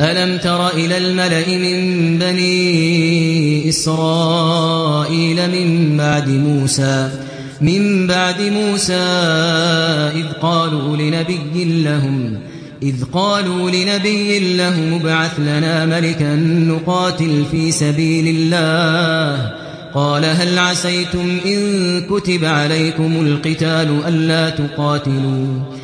ألم تر إلى الملأ من بني إسرائيل من بعد موسى؟ من بعد موسى إذ قالوا لنبي لهم إذ قالوا لنبي له ابعث لنا ملكا نقاتل في سبيل الله. قال هل عسيتم إن كتب عليكم القتال ألا تقاتلوا؟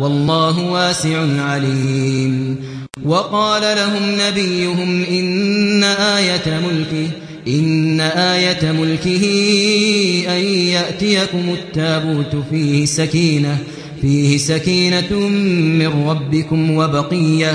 والله واسع عليم. وقال لهم نبيهم إن آية ملكه إن آية ملكه أن يأتيكم التابوت فيه سكينة فيه سكينة من ربكم وبقية.